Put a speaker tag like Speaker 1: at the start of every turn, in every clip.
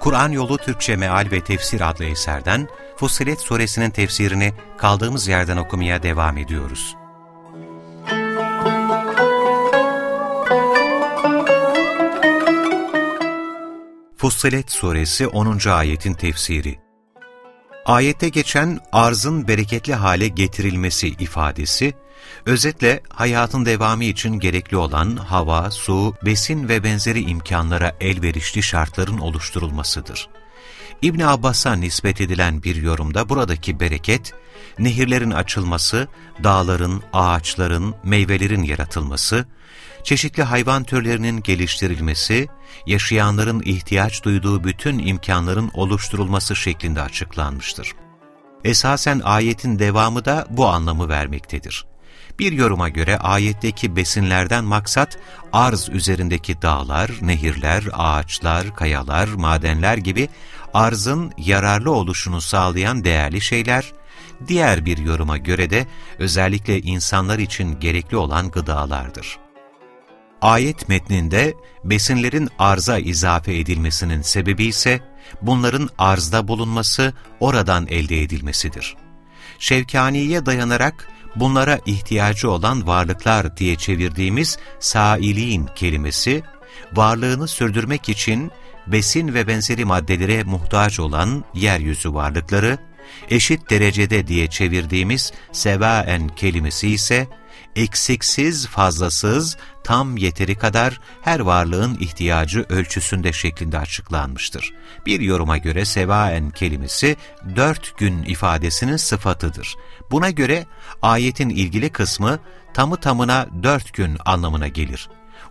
Speaker 1: Kur'an Yolu Türkçe Meal ve Tefsir adlı eserden Fussilet Suresinin tefsirini kaldığımız yerden okumaya devam ediyoruz. Fussilet Suresi 10. ayetin tefsiri Ayette geçen arzın bereketli hale getirilmesi ifadesi, özetle hayatın devamı için gerekli olan hava, su, besin ve benzeri imkanlara elverişli şartların oluşturulmasıdır. İbn Abbas'a nispet edilen bir yorumda buradaki bereket, nehirlerin açılması, dağların, ağaçların, meyvelerin yaratılması, çeşitli hayvan türlerinin geliştirilmesi, yaşayanların ihtiyaç duyduğu bütün imkanların oluşturulması şeklinde açıklanmıştır. Esasen ayetin devamı da bu anlamı vermektedir. Bir yoruma göre ayetteki besinlerden maksat arz üzerindeki dağlar, nehirler, ağaçlar, kayalar, madenler gibi arzın yararlı oluşunu sağlayan değerli şeyler, diğer bir yoruma göre de özellikle insanlar için gerekli olan gıdalardır. Ayet metninde besinlerin arza izafe edilmesinin sebebi ise bunların arzda bulunması, oradan elde edilmesidir. Şevkaniye dayanarak bunlara ihtiyacı olan varlıklar diye çevirdiğimiz sailin kelimesi, varlığını sürdürmek için besin ve benzeri maddelere muhtaç olan yeryüzü varlıkları, eşit derecede diye çevirdiğimiz sevaen kelimesi ise, eksiksiz, fazlasız, tam yeteri kadar her varlığın ihtiyacı ölçüsünde şeklinde açıklanmıştır. Bir yoruma göre sevaen kelimesi dört gün ifadesinin sıfatıdır. Buna göre ayetin ilgili kısmı tamı tamına dört gün anlamına gelir.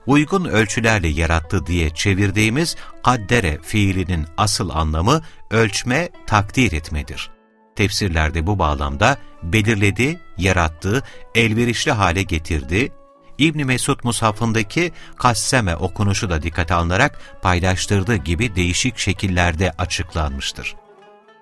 Speaker 1: Uygun ölçülerle yarattı diye çevirdiğimiz kaddere fiilinin asıl anlamı ölçme, takdir etmedir. Tefsirlerde bu bağlamda belirledi, yarattı, elverişli hale getirdi, İbn Mesud mushafındaki kasseme okunuşu da dikkate alınarak paylaştırdığı gibi değişik şekillerde açıklanmıştır.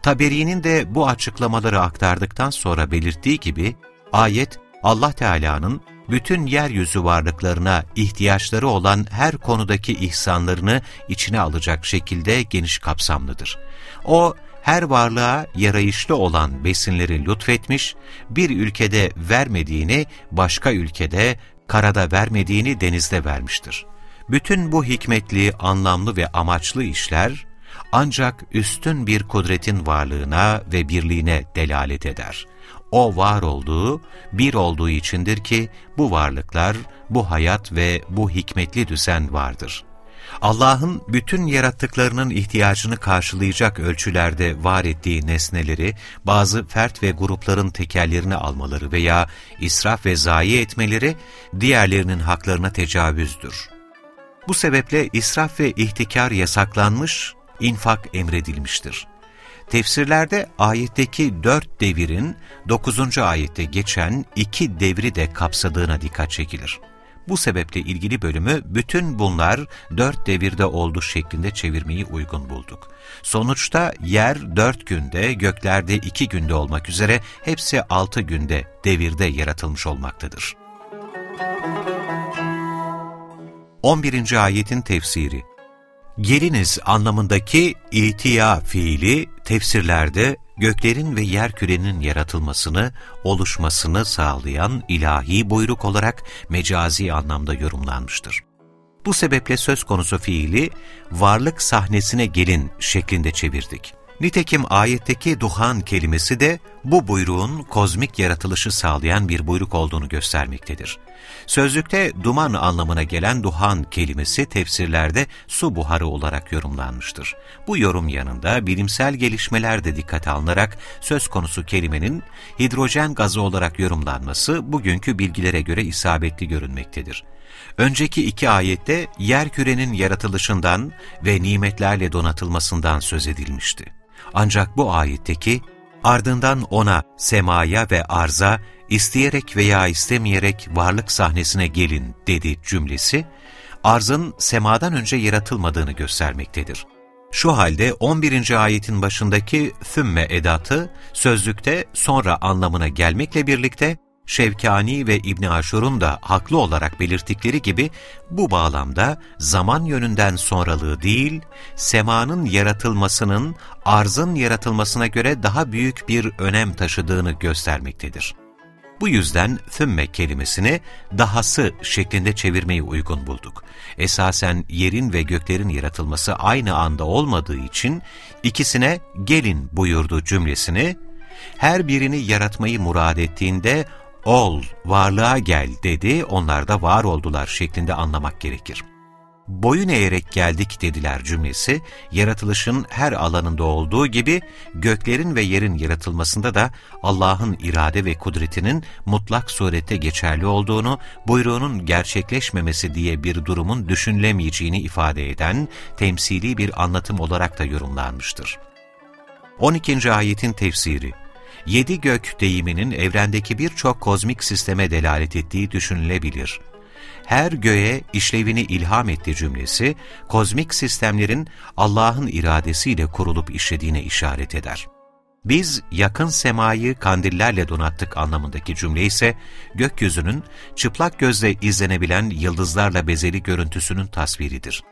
Speaker 1: Taberi'nin de bu açıklamaları aktardıktan sonra belirttiği gibi, ayet Allah Teala'nın bütün yeryüzü varlıklarına ihtiyaçları olan her konudaki ihsanlarını içine alacak şekilde geniş kapsamlıdır. O, her varlığa yarayışlı olan besinleri lütfetmiş, bir ülkede vermediğini başka ülkede, karada vermediğini denizde vermiştir. Bütün bu hikmetli, anlamlı ve amaçlı işler, ancak üstün bir kudretin varlığına ve birliğine delalet eder. O var olduğu, bir olduğu içindir ki bu varlıklar, bu hayat ve bu hikmetli düzen vardır. Allah'ın bütün yarattıklarının ihtiyacını karşılayacak ölçülerde var ettiği nesneleri bazı fert ve grupların tekellerini almaları veya israf ve zayi etmeleri diğerlerinin haklarına tecavüzdür. Bu sebeple israf ve ihtikar yasaklanmış, infak emredilmiştir. Tefsirlerde ayetteki dört devirin dokuzuncu ayette geçen iki devri de kapsadığına dikkat çekilir. Bu sebeple ilgili bölümü bütün bunlar dört devirde oldu şeklinde çevirmeyi uygun bulduk. Sonuçta yer dört günde, göklerde iki günde olmak üzere hepsi altı günde devirde yaratılmış olmaktadır. 11. Ayetin Tefsiri Geliniz anlamındaki itiya fiili tefsirlerde göklerin ve yer kürenin yaratılmasını, oluşmasını sağlayan ilahi buyruk olarak mecazi anlamda yorumlanmıştır. Bu sebeple söz konusu fiili varlık sahnesine gelin şeklinde çevirdik. Nitekim ayetteki duhan kelimesi de bu buyruğun kozmik yaratılışı sağlayan bir buyruk olduğunu göstermektedir. Sözlükte duman anlamına gelen duhan kelimesi tefsirlerde su buharı olarak yorumlanmıştır. Bu yorum yanında bilimsel gelişmeler de dikkate alınarak söz konusu kelimenin hidrojen gazı olarak yorumlanması bugünkü bilgilere göre isabetli görünmektedir. Önceki iki ayette yer kürenin yaratılışından ve nimetlerle donatılmasından söz edilmişti. Ancak bu ayetteki Ardından ona, semaya ve arza, isteyerek veya istemeyerek varlık sahnesine gelin dedi cümlesi, arzın semadan önce yaratılmadığını göstermektedir. Şu halde 11. ayetin başındaki thümme edatı sözlükte sonra anlamına gelmekle birlikte Şevkani ve İbn Aşur'un da haklı olarak belirttikleri gibi bu bağlamda zaman yönünden sonralığı değil, semanın yaratılmasının arzın yaratılmasına göre daha büyük bir önem taşıdığını göstermektedir. Bu yüzden thümme kelimesini dahası şeklinde çevirmeyi uygun bulduk. Esasen yerin ve göklerin yaratılması aynı anda olmadığı için ikisine gelin buyurdu cümlesini, her birini yaratmayı murad ettiğinde ol, varlığa gel dedi, onlar da var oldular şeklinde anlamak gerekir. Boyun eğerek geldik dediler cümlesi, yaratılışın her alanında olduğu gibi göklerin ve yerin yaratılmasında da Allah'ın irade ve kudretinin mutlak surette geçerli olduğunu, buyruğunun gerçekleşmemesi diye bir durumun düşünülemeyeceğini ifade eden temsili bir anlatım olarak da yorumlanmıştır. 12. ayetin tefsiri yedi gök deyiminin evrendeki birçok kozmik sisteme delalet ettiği düşünülebilir. Her göğe işlevini ilham etti cümlesi, kozmik sistemlerin Allah'ın iradesiyle kurulup işlediğine işaret eder. Biz yakın semayı kandillerle donattık anlamındaki cümle ise gökyüzünün çıplak gözle izlenebilen yıldızlarla bezeli görüntüsünün tasviridir.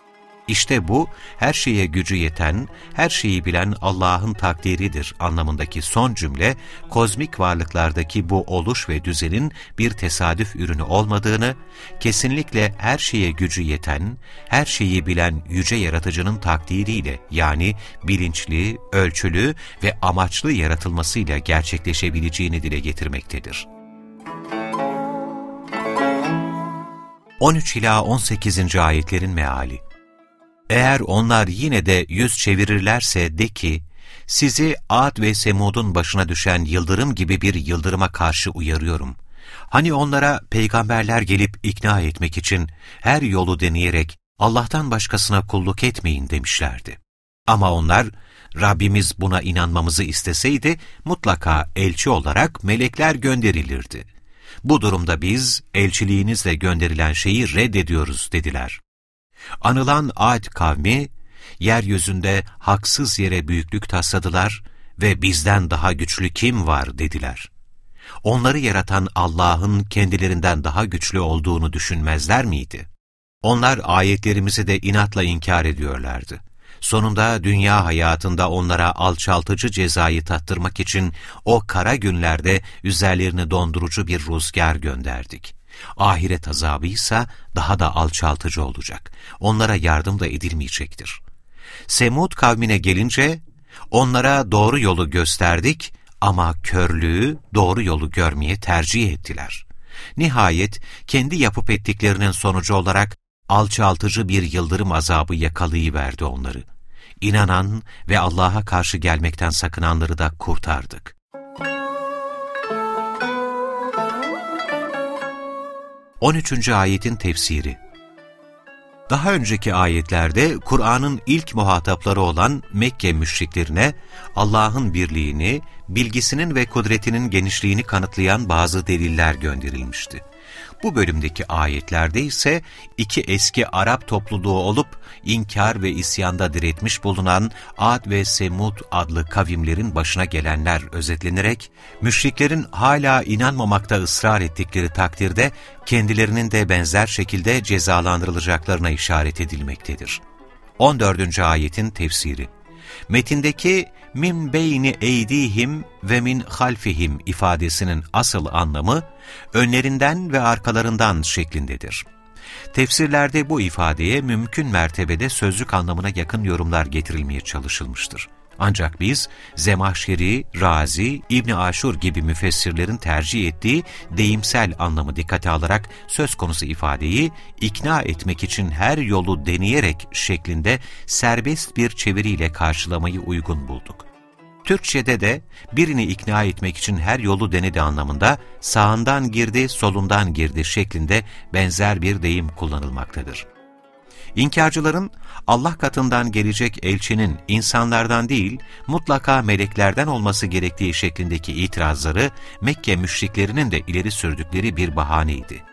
Speaker 1: İşte bu, her şeye gücü yeten, her şeyi bilen Allah'ın takdiridir anlamındaki son cümle, kozmik varlıklardaki bu oluş ve düzenin bir tesadüf ürünü olmadığını, kesinlikle her şeye gücü yeten, her şeyi bilen yüce yaratıcının takdiriyle yani bilinçli, ölçülü ve amaçlı yaratılmasıyla gerçekleşebileceğini dile getirmektedir. 13 ila 18. ayetlerin meali eğer onlar yine de yüz çevirirlerse de ki, sizi Ad ve Semud'un başına düşen yıldırım gibi bir yıldırıma karşı uyarıyorum. Hani onlara peygamberler gelip ikna etmek için her yolu deneyerek Allah'tan başkasına kulluk etmeyin demişlerdi. Ama onlar, Rabbimiz buna inanmamızı isteseydi mutlaka elçi olarak melekler gönderilirdi. Bu durumda biz elçiliğinizle gönderilen şeyi reddediyoruz dediler. Anılan Ad kavmi, yeryüzünde haksız yere büyüklük tasladılar ve bizden daha güçlü kim var dediler. Onları yaratan Allah'ın kendilerinden daha güçlü olduğunu düşünmezler miydi? Onlar ayetlerimizi de inatla inkar ediyorlardı. Sonunda dünya hayatında onlara alçaltıcı cezayı tattırmak için o kara günlerde üzerlerini dondurucu bir rüzgar gönderdik. Ahiret azabı ise daha da alçaltıcı olacak. Onlara yardım da edilmeyecektir. Semud kavmine gelince, onlara doğru yolu gösterdik ama körlüğü doğru yolu görmeye tercih ettiler. Nihayet kendi yapıp ettiklerinin sonucu olarak alçaltıcı bir yıldırım azabı yakalayıverdi onları. İnanan ve Allah'a karşı gelmekten sakınanları da kurtardık. 13. ayetin tefsiri Daha önceki ayetlerde Kur'an'ın ilk muhatapları olan Mekke müşriklerine Allah'ın birliğini, bilgisinin ve kudretinin genişliğini kanıtlayan bazı deliller gönderilmişti. Bu bölümdeki ayetlerde ise iki eski Arap topluluğu olup inkar ve isyanda diretmiş bulunan Ad ve Semud adlı kavimlerin başına gelenler özetlenerek, müşriklerin hala inanmamakta ısrar ettikleri takdirde kendilerinin de benzer şekilde cezalandırılacaklarına işaret edilmektedir. 14. ayetin tefsiri Metindeki min beyni eydihim ve min halfihim ifadesinin asıl anlamı önlerinden ve arkalarından şeklindedir. Tefsirlerde bu ifadeye mümkün mertebede sözlük anlamına yakın yorumlar getirilmeye çalışılmıştır. Ancak biz Zemahşeri, Razi, İbni Aşur gibi müfessirlerin tercih ettiği deyimsel anlamı dikkate alarak söz konusu ifadeyi ikna etmek için her yolu deneyerek şeklinde serbest bir çeviriyle karşılamayı uygun bulduk. Türkçe'de de birini ikna etmek için her yolu denedi anlamında sağından girdi, solundan girdi şeklinde benzer bir deyim kullanılmaktadır. İnkarcıların Allah katından gelecek elçinin insanlardan değil mutlaka meleklerden olması gerektiği şeklindeki itirazları Mekke müşriklerinin de ileri sürdükleri bir bahaneydi.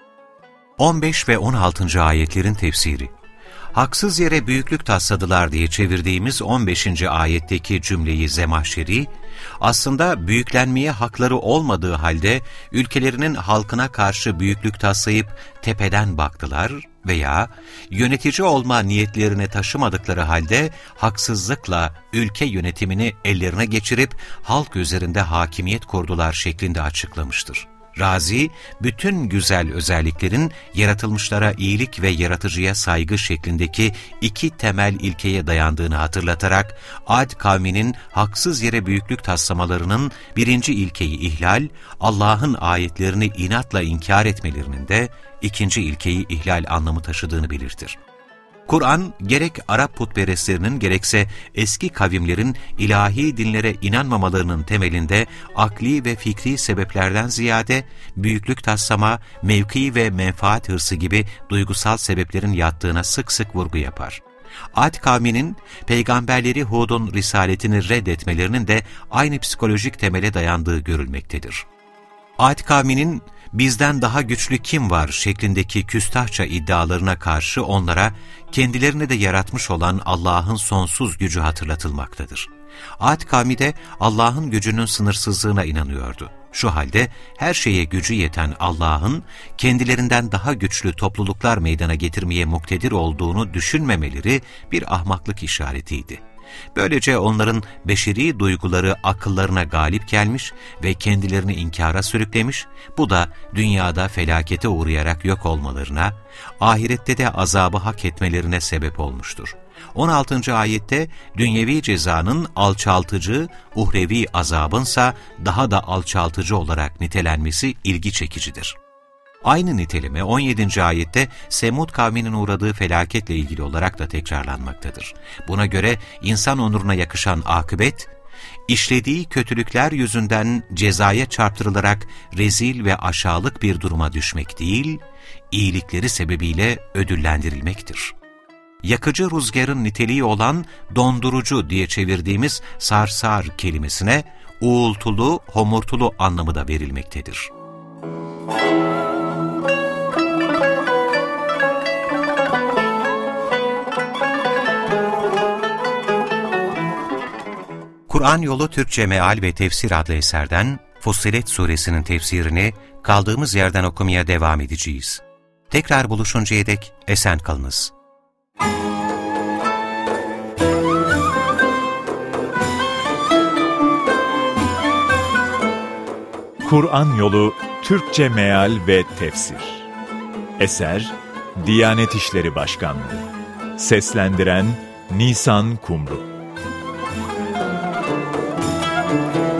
Speaker 1: 15 ve 16. ayetlerin tefsiri Haksız yere büyüklük tasladılar diye çevirdiğimiz 15. ayetteki cümleyi Zemahşeri, aslında büyüklenmeye hakları olmadığı halde ülkelerinin halkına karşı büyüklük taslayıp tepeden baktılar veya yönetici olma niyetlerine taşımadıkları halde haksızlıkla ülke yönetimini ellerine geçirip halk üzerinde hakimiyet kurdular şeklinde açıklamıştır. Razi, bütün güzel özelliklerin yaratılmışlara iyilik ve yaratıcıya saygı şeklindeki iki temel ilkeye dayandığını hatırlatarak, Ad kavminin haksız yere büyüklük taslamalarının birinci ilkeyi ihlal, Allah'ın ayetlerini inatla inkar etmelerinin de ikinci ilkeyi ihlal anlamı taşıdığını belirtir. Kur'an gerek Arap putperestlerinin gerekse eski kavimlerin ilahi dinlere inanmamalarının temelinde akli ve fikri sebeplerden ziyade büyüklük taslama, mevki ve menfaat hırsı gibi duygusal sebeplerin yattığına sık sık vurgu yapar. Ad kavminin peygamberleri Hud'un risaletini reddetmelerinin de aynı psikolojik temele dayandığı görülmektedir. Ad kavminin bizden daha güçlü kim var şeklindeki küstahça iddialarına karşı onlara kendilerini de yaratmış olan Allah'ın sonsuz gücü hatırlatılmaktadır. Ad kavmi de Allah'ın gücünün sınırsızlığına inanıyordu. Şu halde her şeye gücü yeten Allah'ın kendilerinden daha güçlü topluluklar meydana getirmeye muktedir olduğunu düşünmemeleri bir ahmaklık işaretiydi. Böylece onların beşeri duyguları akıllarına galip gelmiş ve kendilerini inkara sürüklemiş, bu da dünyada felakete uğrayarak yok olmalarına, ahirette de azabı hak etmelerine sebep olmuştur. 16. ayette dünyevi cezanın alçaltıcı, uhrevi azabınsa daha da alçaltıcı olarak nitelenmesi ilgi çekicidir. Aynı niteleme 17. ayette Semud kavminin uğradığı felaketle ilgili olarak da tekrarlanmaktadır. Buna göre insan onuruna yakışan akıbet, işlediği kötülükler yüzünden cezaya çarptırılarak rezil ve aşağılık bir duruma düşmek değil, iyilikleri sebebiyle ödüllendirilmektir. Yakıcı rüzgarın niteliği olan dondurucu diye çevirdiğimiz sarsar kelimesine uğultulu, homurtulu anlamı da verilmektedir. Kur'an Yolu Türkçe Meal ve Tefsir adlı eserden Fussilet Suresinin tefsirini kaldığımız yerden okumaya devam edeceğiz. Tekrar buluşuncaya dek esen kalınız.
Speaker 2: Kur'an Yolu Türkçe Meal ve Tefsir Eser Diyanet İşleri Başkanlığı Seslendiren Nisan Kumru Thank you.